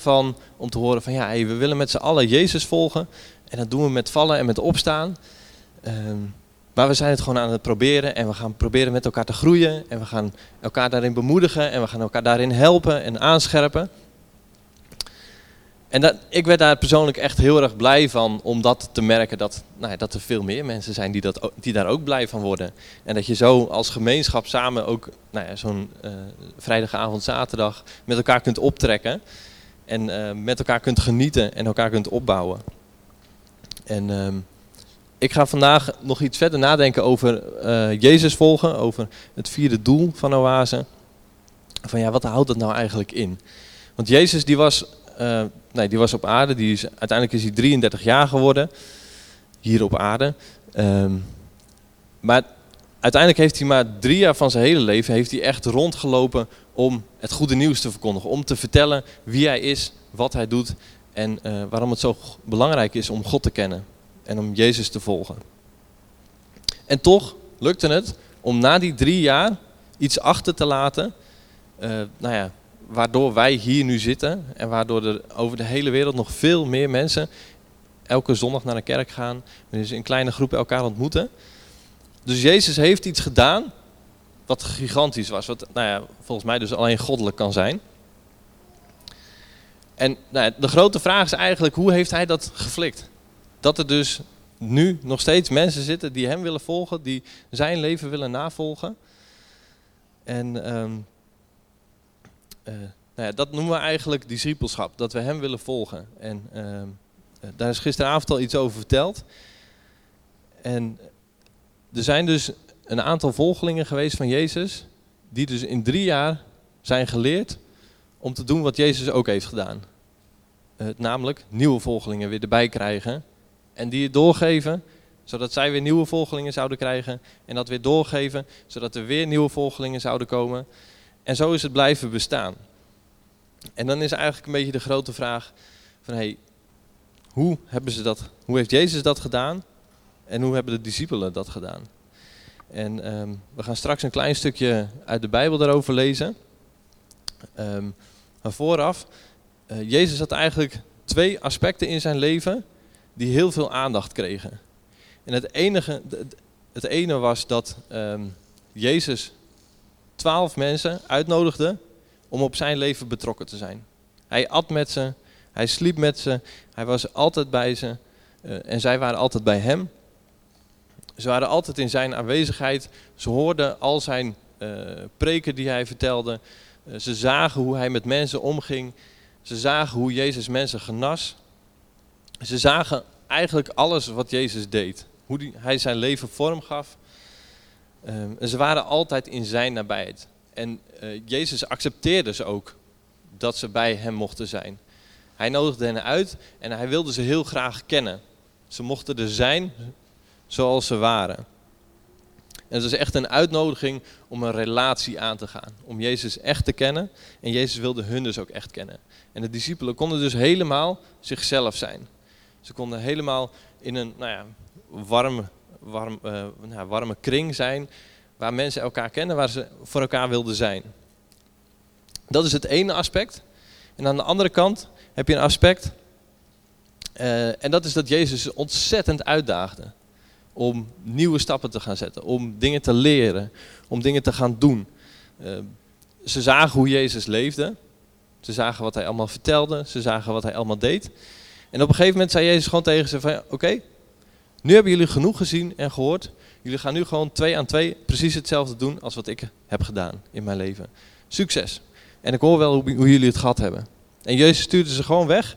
van om te horen van ja, we willen met z'n allen Jezus volgen. En dat doen we met vallen en met opstaan. Ehm, maar we zijn het gewoon aan het proberen en we gaan proberen met elkaar te groeien. En we gaan elkaar daarin bemoedigen en we gaan elkaar daarin helpen en aanscherpen. En dat, ik werd daar persoonlijk echt heel erg blij van om dat te merken dat, nou ja, dat er veel meer mensen zijn die, dat, die daar ook blij van worden. En dat je zo als gemeenschap samen ook nou ja, zo'n uh, vrijdagavond, zaterdag met elkaar kunt optrekken. En uh, met elkaar kunt genieten en elkaar kunt opbouwen. En uh, ik ga vandaag nog iets verder nadenken over uh, Jezus volgen, over het vierde doel van Oase. Van ja, wat houdt dat nou eigenlijk in? Want Jezus die was uh, nee, die was op aarde. Die is, uiteindelijk is hij 33 jaar geworden. Hier op aarde. Um, maar uiteindelijk heeft hij maar drie jaar van zijn hele leven heeft hij echt rondgelopen om het goede nieuws te verkondigen. Om te vertellen wie hij is, wat hij doet en uh, waarom het zo belangrijk is om God te kennen. En om Jezus te volgen. En toch lukte het om na die drie jaar iets achter te laten. Uh, nou ja, waardoor wij hier nu zitten en waardoor er over de hele wereld nog veel meer mensen elke zondag naar de kerk gaan, ze in kleine groepen elkaar ontmoeten. Dus Jezus heeft iets gedaan wat gigantisch was, wat nou ja, volgens mij dus alleen goddelijk kan zijn. En nou ja, de grote vraag is eigenlijk, hoe heeft hij dat geflikt? Dat er dus nu nog steeds mensen zitten die hem willen volgen, die zijn leven willen navolgen. En um, uh, nou ja, dat noemen we eigenlijk discipelschap, dat we hem willen volgen. En uh, daar is gisteravond al iets over verteld. En er zijn dus een aantal volgelingen geweest van Jezus, die dus in drie jaar zijn geleerd om te doen wat Jezus ook heeft gedaan. Uh, namelijk nieuwe volgelingen weer erbij krijgen en die het doorgeven, zodat zij weer nieuwe volgelingen zouden krijgen en dat weer doorgeven, zodat er weer nieuwe volgelingen zouden komen. En zo is het blijven bestaan. En dan is eigenlijk een beetje de grote vraag van hey, hoe hebben ze dat, hoe heeft Jezus dat gedaan en hoe hebben de discipelen dat gedaan? En um, we gaan straks een klein stukje uit de Bijbel daarover lezen. Um, maar vooraf, uh, Jezus had eigenlijk twee aspecten in zijn leven die heel veel aandacht kregen. En het, enige, het ene was dat um, Jezus twaalf mensen uitnodigde om op zijn leven betrokken te zijn. Hij at met ze, hij sliep met ze, hij was altijd bij ze uh, en zij waren altijd bij hem. Ze waren altijd in zijn aanwezigheid, ze hoorden al zijn uh, preken die hij vertelde, uh, ze zagen hoe hij met mensen omging, ze zagen hoe Jezus mensen genas. Ze zagen eigenlijk alles wat Jezus deed, hoe die, hij zijn leven vorm gaf. Um, en ze waren altijd in zijn nabijheid. En uh, Jezus accepteerde ze ook dat ze bij hem mochten zijn. Hij nodigde hen uit en hij wilde ze heel graag kennen. Ze mochten er zijn zoals ze waren. En het is echt een uitnodiging om een relatie aan te gaan. Om Jezus echt te kennen. En Jezus wilde hun dus ook echt kennen. En de discipelen konden dus helemaal zichzelf zijn. Ze konden helemaal in een nou ja, warme, warm, uh, nou, warme kring zijn. Waar mensen elkaar kennen, waar ze voor elkaar wilden zijn. Dat is het ene aspect. En aan de andere kant heb je een aspect. Uh, en dat is dat Jezus ontzettend uitdaagde. Om nieuwe stappen te gaan zetten. Om dingen te leren. Om dingen te gaan doen. Uh, ze zagen hoe Jezus leefde. Ze zagen wat hij allemaal vertelde. Ze zagen wat hij allemaal deed. En op een gegeven moment zei Jezus gewoon tegen ze van... Oké, nu hebben jullie genoeg gezien en gehoord. Jullie gaan nu gewoon twee aan twee precies hetzelfde doen als wat ik heb gedaan in mijn leven. Succes. En ik hoor wel hoe, hoe jullie het gehad hebben. En Jezus stuurde ze gewoon weg.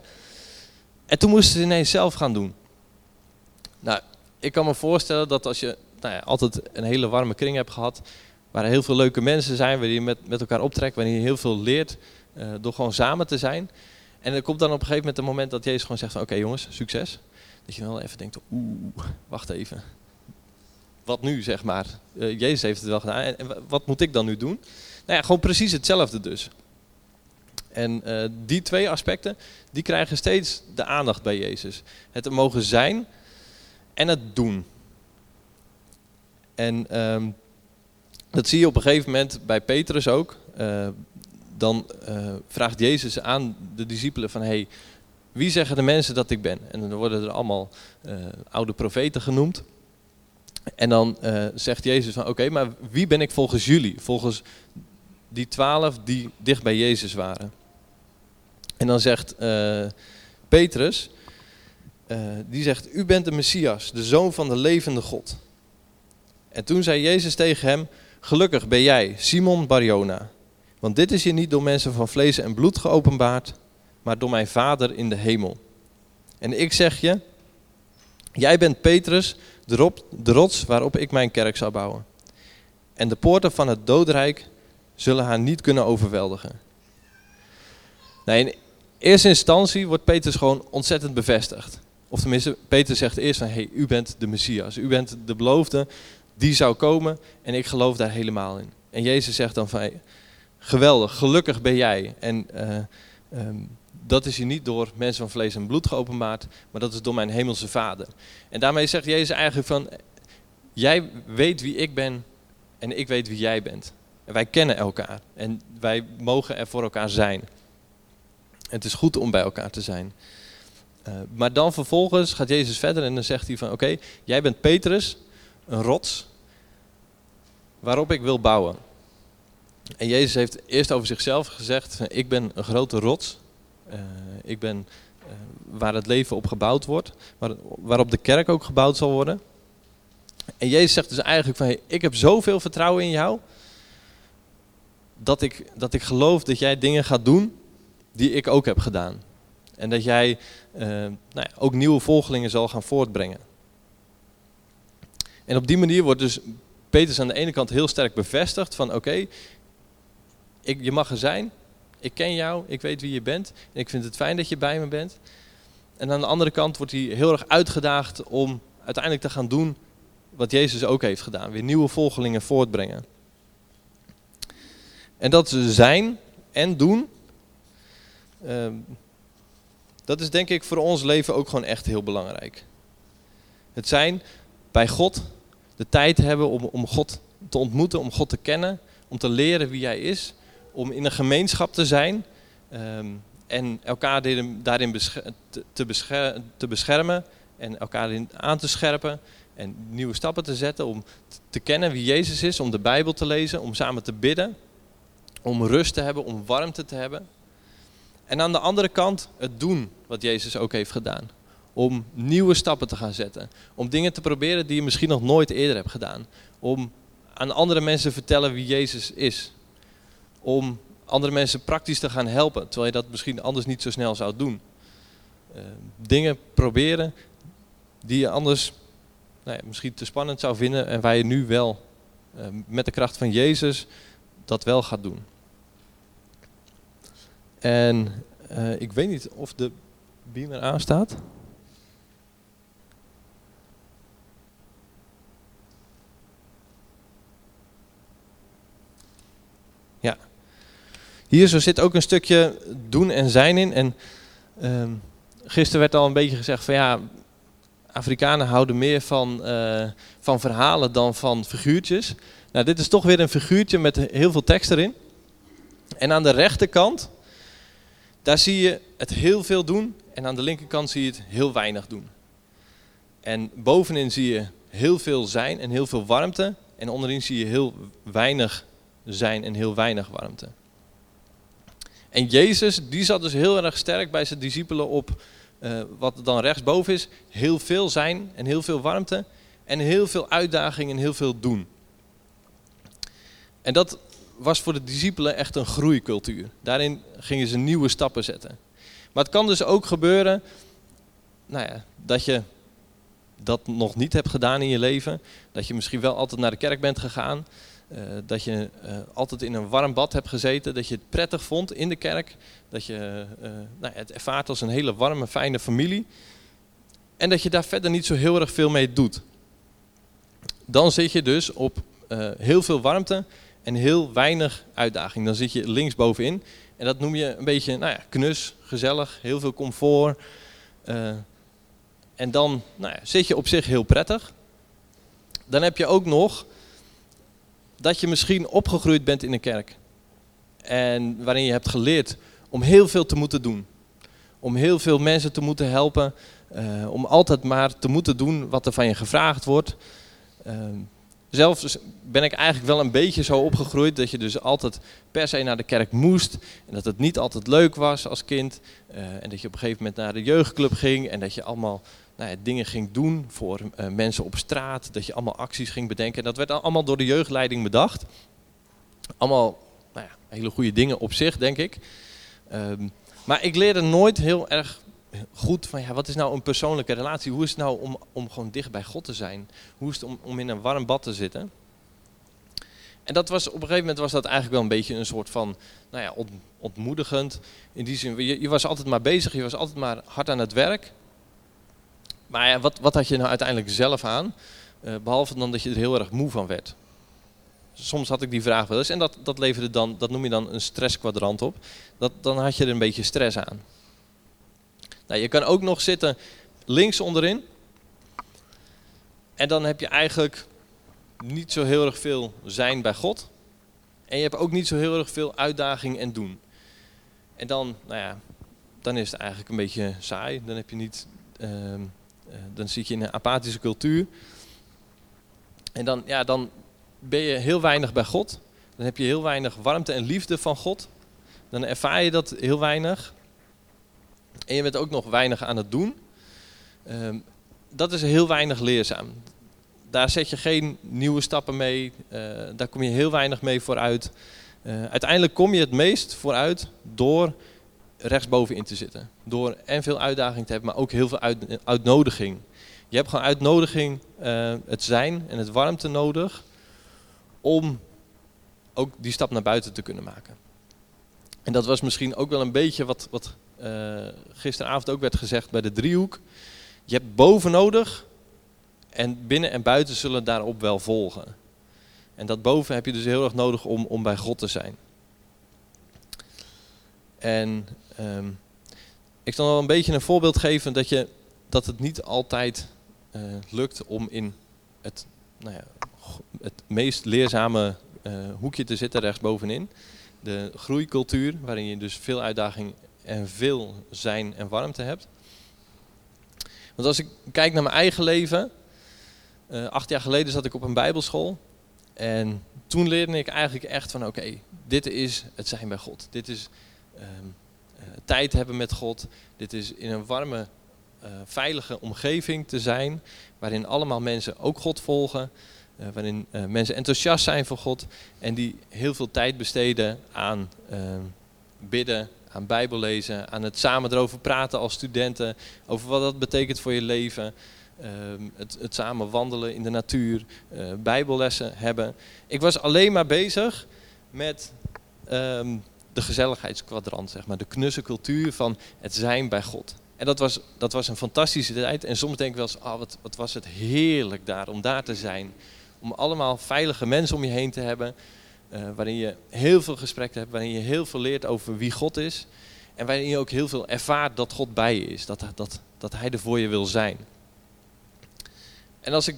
En toen moesten ze ineens zelf gaan doen. Nou, ik kan me voorstellen dat als je nou ja, altijd een hele warme kring hebt gehad, waar heel veel leuke mensen zijn, waar je met, met elkaar optrekt, waar je heel veel leert, uh, door gewoon samen te zijn. En er komt dan op een gegeven moment een moment dat Jezus gewoon zegt van oké jongens, succes. Dat je wel even denkt, oeh, wacht even. Wat nu, zeg maar? Uh, Jezus heeft het wel gedaan. En, wat moet ik dan nu doen? Nou ja, gewoon precies hetzelfde dus. En uh, die twee aspecten, die krijgen steeds de aandacht bij Jezus. Het mogen zijn en het doen. En um, dat zie je op een gegeven moment bij Petrus ook. Uh, dan eh, vraagt Jezus aan de discipelen van, hey, wie zeggen de mensen dat ik ben? En dan worden er allemaal uh, oude profeten genoemd. En dan zegt Jezus van, oké, maar wie ben ik volgens jullie? Volgens die twaalf die dicht bij Jezus waren. En dan zegt Petrus, die zegt, u bent de Messias, de Zoon van de levende God. En toen zei Jezus tegen hem, gelukkig ben jij, Simon Barjona. Want dit is je niet door mensen van vlees en bloed geopenbaard, maar door mijn Vader in de hemel. En ik zeg je, jij bent Petrus, de rots waarop ik mijn kerk zou bouwen. En de poorten van het doodrijk zullen haar niet kunnen overweldigen. Nou, in eerste instantie wordt Petrus gewoon ontzettend bevestigd. Of tenminste, Petrus zegt eerst van, hey, u bent de Messias, u bent de beloofde, die zou komen en ik geloof daar helemaal in. En Jezus zegt dan van, geweldig, gelukkig ben jij. En uh, um, dat is je niet door mensen van vlees en bloed geopenbaard, maar dat is door mijn hemelse vader. En daarmee zegt Jezus eigenlijk van, jij weet wie ik ben en ik weet wie jij bent. En wij kennen elkaar en wij mogen er voor elkaar zijn. Het is goed om bij elkaar te zijn. Uh, maar dan vervolgens gaat Jezus verder en dan zegt hij van oké, jij bent Petrus, een rots, waarop ik wil bouwen. En Jezus heeft eerst over zichzelf gezegd, ik ben een grote rots. Uh, ik ben uh, waar het leven op gebouwd wordt, waar, waarop de kerk ook gebouwd zal worden. En Jezus zegt dus eigenlijk van, ik heb zoveel vertrouwen in jou, dat ik, dat ik geloof dat jij dingen gaat doen die ik ook heb gedaan. En dat jij uh, nou ja, ook nieuwe volgelingen zal gaan voortbrengen. En op die manier wordt dus Petrus aan de ene kant heel sterk bevestigd van oké, je mag er zijn, ik ken jou, ik weet wie je bent en ik vind het fijn dat je bij me bent. En aan de andere kant wordt hij heel erg uitgedaagd om uiteindelijk te gaan doen wat Jezus ook heeft gedaan. Weer nieuwe volgelingen voortbrengen. En dat zijn en doen, uh, dat is denk ik voor ons leven ook gewoon echt heel belangrijk. Het zijn bij God, de tijd hebben om, om God te ontmoeten, om God te kennen, om te leren wie Hij is, om in een gemeenschap te zijn um, en elkaar daarin te, te beschermen en elkaar aan te scherpen en nieuwe stappen te zetten om te kennen wie Jezus is, om de Bijbel te lezen, om samen te bidden, om rust te hebben, om warmte te hebben. En aan de andere kant het doen wat Jezus ook heeft gedaan. Om nieuwe stappen te gaan zetten. Om dingen te proberen die je misschien nog nooit eerder hebt gedaan. Om aan andere mensen vertellen wie Jezus is. Om andere mensen praktisch te gaan helpen, terwijl je dat misschien anders niet zo snel zou doen. Uh, dingen proberen die je anders nou ja, misschien te spannend zou vinden en waar je nu wel uh, met de kracht van Jezus dat wel gaat doen. En uh, ik weet niet of de beamer aanstaat. Ja. Hier zo zit ook een stukje doen en zijn in. En uh, gisteren werd al een beetje gezegd van ja, Afrikanen houden meer van, uh, van verhalen dan van figuurtjes. Nou, dit is toch weer een figuurtje met heel veel tekst erin. En aan de rechterkant, daar zie je het heel veel doen en aan de linkerkant zie je het heel weinig doen. En bovenin zie je heel veel zijn en heel veel warmte. En onderin zie je heel weinig zijn en heel weinig warmte. En Jezus, die zat dus heel erg sterk bij zijn discipelen op uh, wat dan rechtsboven is. Heel veel zijn en heel veel warmte. En heel veel uitdaging en heel veel doen. En dat was voor de discipelen echt een groeicultuur. Daarin gingen ze nieuwe stappen zetten. Maar het kan dus ook gebeuren nou ja, dat je dat nog niet hebt gedaan in je leven. Dat je misschien wel altijd naar de kerk bent gegaan. Uh, dat je uh, altijd in een warm bad hebt gezeten. Dat je het prettig vond in de kerk. Dat je uh, nou, het ervaart als een hele warme, fijne familie. En dat je daar verder niet zo heel erg veel mee doet. Dan zit je dus op heel veel warmte en heel weinig uitdaging. Dan zit je linksbovenin. En dat noem je een beetje nou ja, knus, gezellig, heel veel comfort. Uh, en dan nou ja, zit je op zich heel prettig. Dan heb je ook nog dat je misschien opgegroeid bent in een kerk. En waarin je hebt geleerd om heel veel te moeten doen. Om heel veel mensen te moeten helpen. eh, om altijd maar te moeten doen wat er van je gevraagd wordt. Ehm, zelf ben ik eigenlijk wel een beetje zo opgegroeid dat je dus altijd per se naar de kerk moest. En dat het niet altijd leuk was als kind. Eh, en dat je op een gegeven moment naar de jeugdclub ging. En dat je allemaal nou ja, dingen ging doen voor eh, mensen op straat. Dat je allemaal acties ging bedenken. En dat werd allemaal door de jeugdleiding bedacht. Allemaal nou ja, hele goede dingen op zich, denk ik. Ehm, maar ik leerde nooit heel erg goed van ja, wat is nou een persoonlijke relatie? Hoe is het nou om, om gewoon dicht bij God te zijn? Hoe is het om, om in een warm bad te zitten? En dat was, op een gegeven moment was dat eigenlijk wel een beetje een soort van nou ja, ont, ontmoedigend. In die zin, je, was altijd maar bezig, je was altijd maar hard aan het werk. Maar ja, wat, wat had je nou uiteindelijk zelf aan? Uh, behalve dan dat je er heel erg moe van werd. Soms had ik die vraag wel eens en dat, dat dan, dat noem je dan een stresskwadrant op. Dat, dan had je er een beetje stress aan. Nou, je kan ook nog zitten links onderin. En dan heb je eigenlijk niet zo heel erg veel zijn bij God. En je hebt ook niet zo heel erg veel uitdaging en doen. En dan, nou ja, dan is het eigenlijk een beetje saai. Dan heb je niet, uh, uh, dan zit je in een apathische cultuur. En dan, ja, dan ben je heel weinig bij God. Dan heb je heel weinig warmte en liefde van God. Dan ervaar je dat heel weinig. En je bent ook nog weinig aan het doen. Uh, dat is heel weinig leerzaam. Daar zet je geen nieuwe stappen mee. Uh, daar kom je heel weinig mee vooruit. Uh, uiteindelijk kom je het meest vooruit door rechtsbovenin te zitten. Door en veel uitdaging te hebben, maar ook heel veel uit, uitnodiging. Je hebt gewoon uitnodiging, uh, het zijn en het warmte nodig om ook die stap naar buiten te kunnen maken. En dat was misschien ook wel een beetje wat, wat gisteravond ook werd gezegd bij de driehoek. Je hebt boven nodig en binnen en buiten zullen daarop wel volgen. En dat boven heb je dus heel erg nodig om, om bij God te zijn. En um, ik zal wel een beetje een voorbeeld geven dat, je, dat het niet altijd uh, lukt om in het, nou ja, het meest leerzame uh, hoekje te zitten, rechtsbovenin. De groeicultuur, waarin je dus veel uitdaging en veel zijn en warmte hebt. Want als ik kijk naar mijn eigen leven, uh, acht jaar geleden zat ik op een bijbelschool. En toen leerde ik eigenlijk echt van oké, dit is het zijn bij God. Dit is uh, uh, tijd hebben met God. Dit is in een warme, uh, veilige omgeving te zijn. Waarin allemaal mensen ook God volgen. Waarin mensen enthousiast zijn voor God. En die heel veel tijd besteden aan ehm, bidden, aan Bijbel lezen, aan het samen erover praten als studenten, over wat dat betekent voor je leven, uh, het, het, samen wandelen in de natuur, uh, Bijbellessen hebben. Ik was alleen maar bezig met um, de gezelligheidskwadrant, zeg maar, de knusse cultuur van het zijn bij God. En dat was, dat was een fantastische tijd. En soms denk ik wel eens, oh, wat, wat was het heerlijk daar, om daar te zijn. Om allemaal veilige mensen om je heen te hebben. Uh, waarin je heel veel gesprekken hebt, waarin je heel veel leert over wie God is. En waarin je ook heel veel ervaart dat God bij je is, dat, dat, dat Hij er voor je wil zijn. En als ik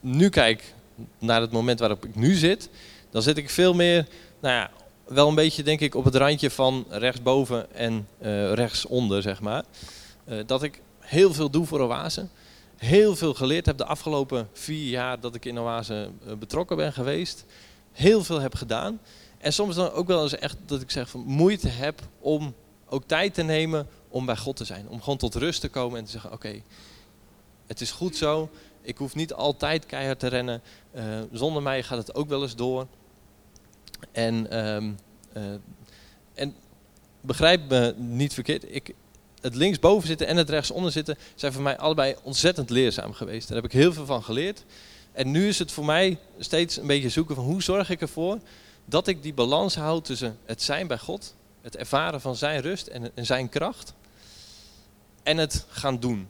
nu kijk naar het moment waarop ik nu zit, dan zit ik veel meer, nou ja, wel een beetje denk ik op het randje van rechtsboven en uh, rechtsonder, zeg maar. Uh, dat ik heel veel doe voor Oase. Heel veel geleerd heb de afgelopen vier jaar dat ik in Oase betrokken ben geweest heel veel heb gedaan. En soms dan ook wel eens echt dat ik zeg van moeite heb om ook tijd te nemen om bij God te zijn. Om gewoon tot rust te komen en te zeggen, oké, het is goed zo. Ik hoef niet altijd keihard te rennen. Uh, zonder mij gaat het ook wel eens door. En, um, uh, en begrijp me niet verkeerd. Ik, het linksboven zitten en het rechtsonder zitten zijn voor mij allebei ontzettend leerzaam geweest. Daar heb ik heel veel van geleerd. En nu is het voor mij steeds een beetje zoeken van hoe zorg ik ervoor dat ik die balans houd tussen het zijn bij God, het ervaren van zijn rust en, en zijn kracht, en het gaan doen.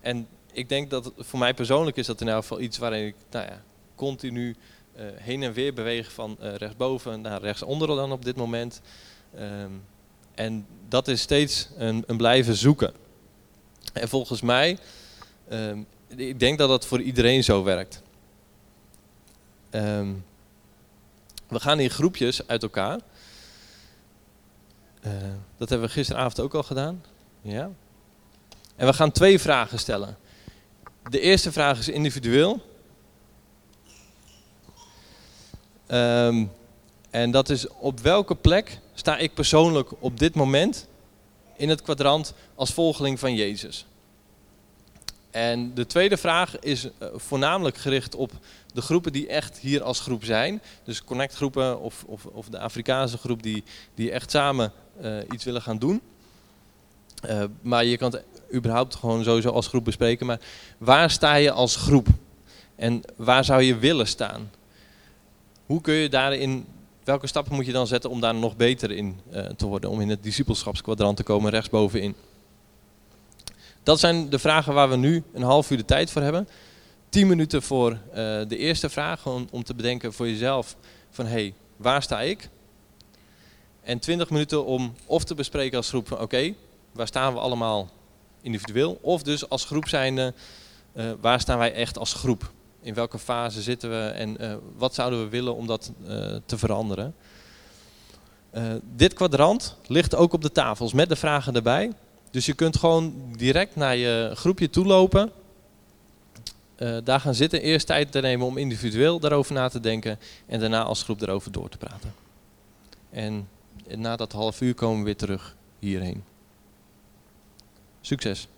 En ik denk dat voor mij persoonlijk is dat in elk geval iets waarin ik nou ja, continu uh, heen en weer beweeg van uh, rechtsboven naar rechtsonder dan op dit moment. Um, en dat is steeds een, een, blijven zoeken. En volgens mij, um, ik denk dat dat voor iedereen zo werkt. Um, we gaan in groepjes uit elkaar. Uh, dat hebben we gisteravond ook al gedaan. Ja. En we gaan twee vragen stellen. De eerste vraag is individueel. Um, en dat is op welke plek sta ik persoonlijk op dit moment in het kwadrant als volgeling van Jezus? En de tweede vraag is uh, voornamelijk gericht op de groepen die echt hier als groep zijn. Dus connectgroepen of, of, of de Afrikaanse groep die, die echt samen uh, iets willen gaan doen. Uh, maar je kan het überhaupt gewoon sowieso als groep bespreken. Maar waar sta je als groep? En waar zou je willen staan? Hoe kun je daarin, welke stappen moet je dan zetten om daar nog beter in te worden? Om in het discipelschapskwadrant te komen, rechtsbovenin. Dat zijn de vragen waar we nu een half uur de tijd voor hebben. 10 minuten voor uh, de eerste vraag, om, om te bedenken voor jezelf van hé, hey, waar sta ik? En 20 minuten om of te bespreken als groep van oké, waar staan we allemaal individueel? Of dus als groep zijnde, uh, waar staan wij echt als groep? In welke fase zitten we en uh, wat zouden we willen om dat te veranderen? dit kwadrant ligt ook op de tafels met de vragen erbij. Dus je kunt gewoon direct naar je groepje toe lopen. daar gaan zitten, eerst tijd te nemen om individueel daarover na te denken en daarna als groep erover door te praten. En na dat half uur komen we weer terug hierheen. Succes!